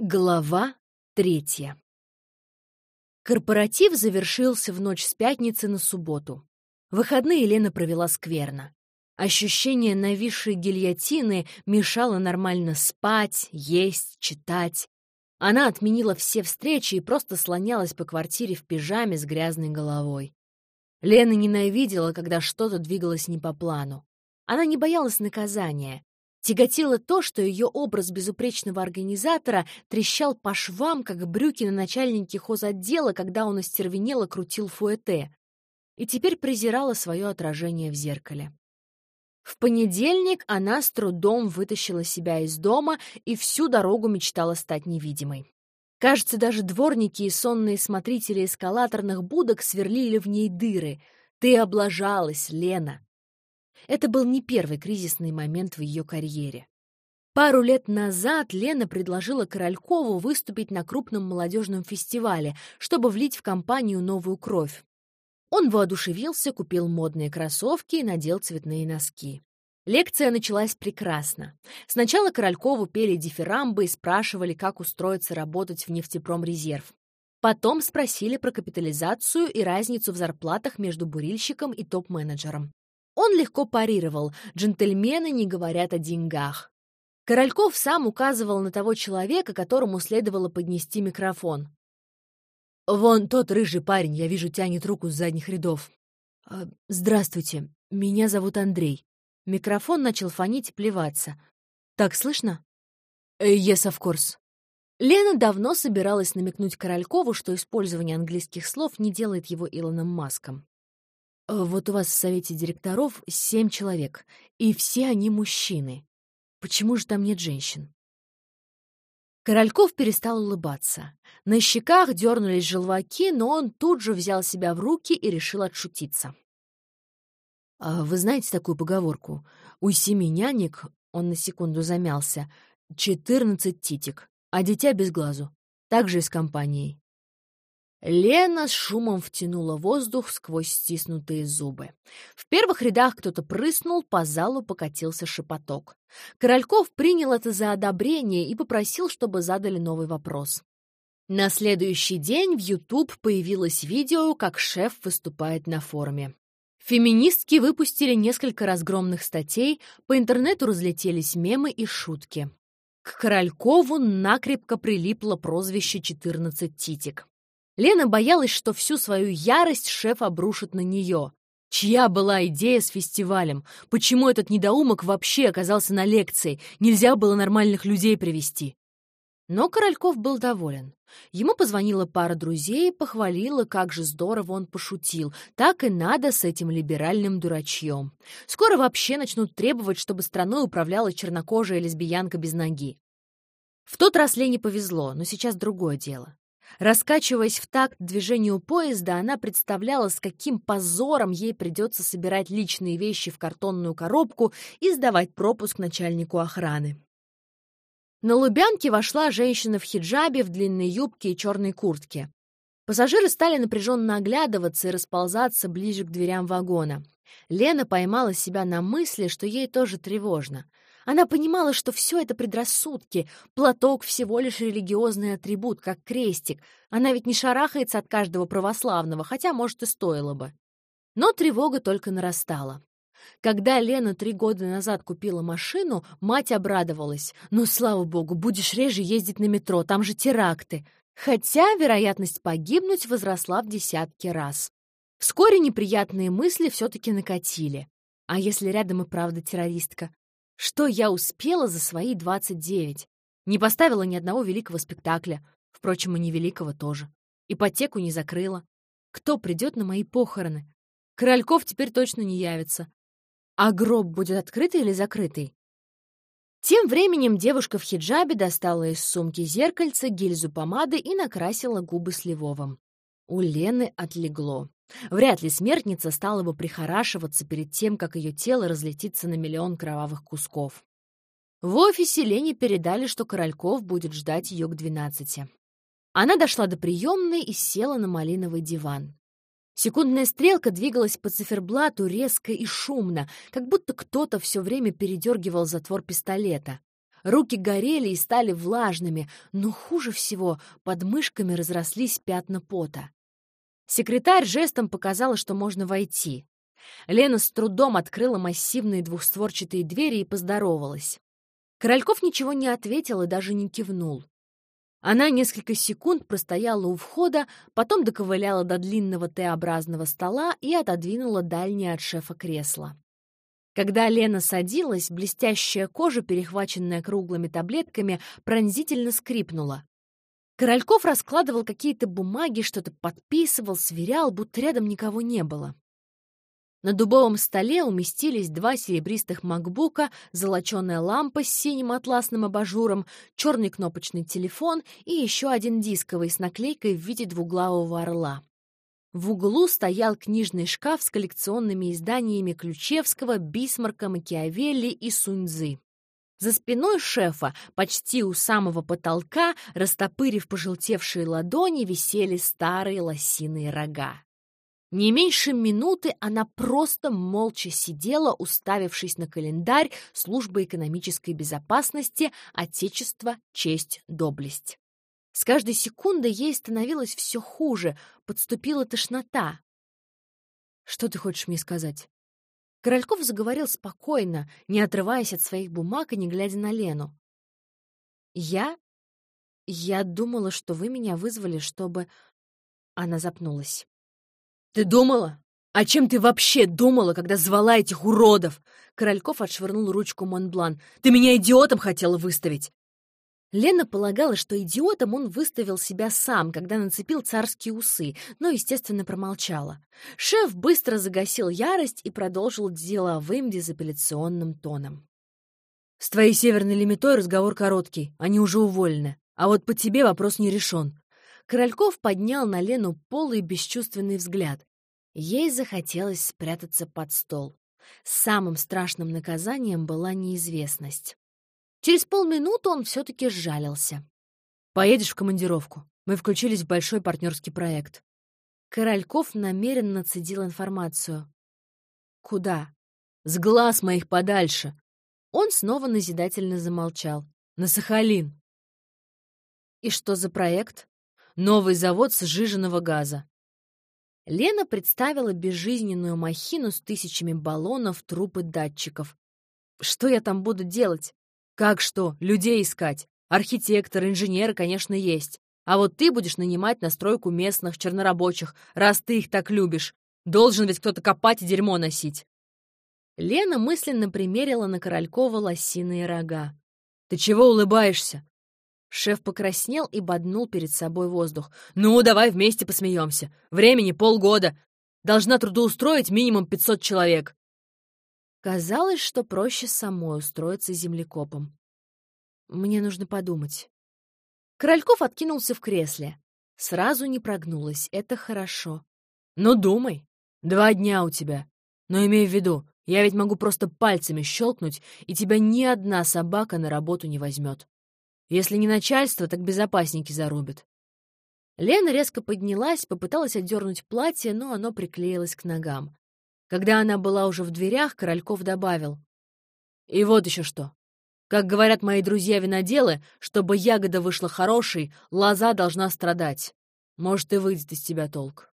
Глава третья Корпоратив завершился в ночь с пятницы на субботу. Выходные Лена провела скверно. Ощущение нависшей гильотины мешало нормально спать, есть, читать. Она отменила все встречи и просто слонялась по квартире в пижаме с грязной головой. Лена ненавидела, когда что-то двигалось не по плану. Она не боялась наказания, Тяготило то, что ее образ безупречного организатора трещал по швам, как брюки на начальнике хозотдела, когда он остервенело крутил фуэте, и теперь презирала свое отражение в зеркале. В понедельник она с трудом вытащила себя из дома и всю дорогу мечтала стать невидимой. Кажется, даже дворники и сонные смотрители эскалаторных будок сверлили в ней дыры. «Ты облажалась, Лена!» Это был не первый кризисный момент в ее карьере. Пару лет назад Лена предложила Королькову выступить на крупном молодежном фестивале, чтобы влить в компанию новую кровь. Он воодушевился, купил модные кроссовки и надел цветные носки. Лекция началась прекрасно. Сначала Королькову пели дифирамбы и спрашивали, как устроиться работать в нефтепромрезерв. Потом спросили про капитализацию и разницу в зарплатах между бурильщиком и топ-менеджером. Он легко парировал «джентльмены не говорят о деньгах». Корольков сам указывал на того человека, которому следовало поднести микрофон. «Вон тот рыжий парень, я вижу, тянет руку с задних рядов». «А, «Здравствуйте, меня зовут Андрей». Микрофон начал фонить и плеваться. «Так слышно?» «Э, «Yes, of course». Лена давно собиралась намекнуть Королькову, что использование английских слов не делает его Илоном Маском. Э, вот у вас в совете директоров семь человек, и все они мужчины. Почему же там нет женщин? Корольков перестал улыбаться. На щеках дернулись желваки, но он тут же взял себя в руки и решил отшутиться. «А «Вы знаете такую поговорку? У семи нянек, — он на секунду замялся, — четырнадцать титик, а дитя без глазу. Так же и с компанией. Лена с шумом втянула воздух сквозь стиснутые зубы. В первых рядах кто-то прыснул, по залу покатился шепоток. Корольков принял это за одобрение и попросил, чтобы задали новый вопрос. На следующий день в YouTube появилось видео, как шеф выступает на форуме. Феминистки выпустили несколько разгромных статей, по интернету разлетелись мемы и шутки. К Королькову накрепко прилипло прозвище «14 титик». Лена боялась, что всю свою ярость шеф обрушит на нее. Чья была идея с фестивалем? Почему этот недоумок вообще оказался на лекции? Нельзя было нормальных людей привести. Но Корольков был доволен. Ему позвонила пара друзей и похвалила, как же здорово он пошутил. Так и надо с этим либеральным дурачьем. Скоро вообще начнут требовать, чтобы страной управляла чернокожая лесбиянка без ноги. В тот раз Лене повезло, но сейчас другое дело. Раскачиваясь в такт движению поезда, она представляла, с каким позором ей придется собирать личные вещи в картонную коробку и сдавать пропуск начальнику охраны. На Лубянке вошла женщина в хиджабе, в длинной юбке и черной куртке. Пассажиры стали напряженно оглядываться и расползаться ближе к дверям вагона. Лена поймала себя на мысли, что ей тоже тревожно — она понимала, что все это предрассудки, платок всего лишь религиозный атрибут, как крестик. Она ведь не шарахается от каждого православного, хотя, может, и стоило бы. Но тревога только нарастала. Когда Лена три года назад купила машину, мать обрадовалась. «Ну, слава богу, будешь реже ездить на метро, там же теракты». Хотя вероятность погибнуть возросла в десятки раз. Вскоре неприятные мысли все-таки накатили. А если рядом и правда террористка? Что я успела за свои 29? Не поставила ни одного великого спектакля. Впрочем, и невеликого тоже. Ипотеку не закрыла. Кто придет на мои похороны? Корольков теперь точно не явится. А гроб будет открытый или закрытый? Тем временем девушка в хиджабе достала из сумки зеркальце, гильзу помады и накрасила губы сливовым. У Лены отлегло. Вряд ли смертница стала бы прихорашиваться перед тем, как ее тело разлетится на миллион кровавых кусков. В офисе Лене передали, что Корольков будет ждать ее к двенадцати. Она дошла до приемной и села на малиновый диван. Секундная стрелка двигалась по циферблату резко и шумно, как будто кто-то все время передергивал затвор пистолета. Руки горели и стали влажными, но хуже всего под мышками разрослись пятна пота. Секретарь жестом показала, что можно войти. Лена с трудом открыла массивные двухстворчатые двери и поздоровалась. Корольков ничего не ответил и даже не кивнул. Она несколько секунд простояла у входа, потом доковыляла до длинного Т-образного стола и отодвинула дальнее от шефа кресло. Когда Лена садилась, блестящая кожа, перехваченная круглыми таблетками, пронзительно скрипнула. Корольков раскладывал какие-то бумаги, что-то подписывал, сверял, будто рядом никого не было. На дубовом столе уместились два серебристых макбука, золоченая лампа с синим атласным абажуром, черный кнопочный телефон и еще один дисковый с наклейкой в виде двуглавого орла. В углу стоял книжный шкаф с коллекционными изданиями Ключевского, Бисмарка, Макиавелли и Суньцзы. За спиной шефа, почти у самого потолка, растопырив пожелтевшие ладони, висели старые лосиные рога. Не меньше минуты она просто молча сидела, уставившись на календарь Службы экономической безопасности «Отечество, честь, доблесть». С каждой секундой ей становилось все хуже, подступила тошнота. «Что ты хочешь мне сказать?» Корольков заговорил спокойно, не отрываясь от своих бумаг и не глядя на Лену. «Я? Я думала, что вы меня вызвали, чтобы...» Она запнулась. «Ты думала? О чем ты вообще думала, когда звала этих уродов?» Корольков отшвырнул ручку Монблан. «Ты меня идиотом хотела выставить!» Лена полагала, что идиотом он выставил себя сам, когда нацепил царские усы, но, естественно, промолчала. Шеф быстро загасил ярость и продолжил деловым дезапелляционным тоном. «С твоей северной лимитой разговор короткий, они уже уволены. А вот по тебе вопрос не решен. Корольков поднял на Лену полый бесчувственный взгляд. Ей захотелось спрятаться под стол. Самым страшным наказанием была неизвестность. Через полминуты он все-таки сжалился. «Поедешь в командировку. Мы включились в большой партнерский проект». Корольков намеренно цедил информацию. «Куда?» «С глаз моих подальше!» Он снова назидательно замолчал. «На Сахалин!» «И что за проект?» Новый завод сжиженного газа. Лена представила безжизненную махину с тысячами баллонов, труб и датчиков. Что я там буду делать? Как что? Людей искать. Архитектор, инженеры, конечно, есть. А вот ты будешь нанимать на стройку местных чернорабочих, раз ты их так любишь. Должен ведь кто-то копать и дерьмо носить. Лена мысленно примерила на Королькова лосиные рога. «Ты чего улыбаешься? Шеф покраснел и боднул перед собой воздух. «Ну, давай вместе посмеемся. Времени полгода. Должна трудоустроить минимум 500 человек». Казалось, что проще самой устроиться землекопом. Мне нужно подумать. Корольков откинулся в кресле. Сразу не прогнулась. Это хорошо. «Ну, думай. Два дня у тебя. Но имей в виду, я ведь могу просто пальцами щелкнуть, и тебя ни одна собака на работу не возьмет. Если не начальство, так безопасники зарубят. Лена резко поднялась, попыталась отдернуть платье, но оно приклеилось к ногам. Когда она была уже в дверях, Корольков добавил. «И вот еще что. Как говорят мои друзья-виноделы, чтобы ягода вышла хорошей, лоза должна страдать. Может, и выйдет из тебя толк».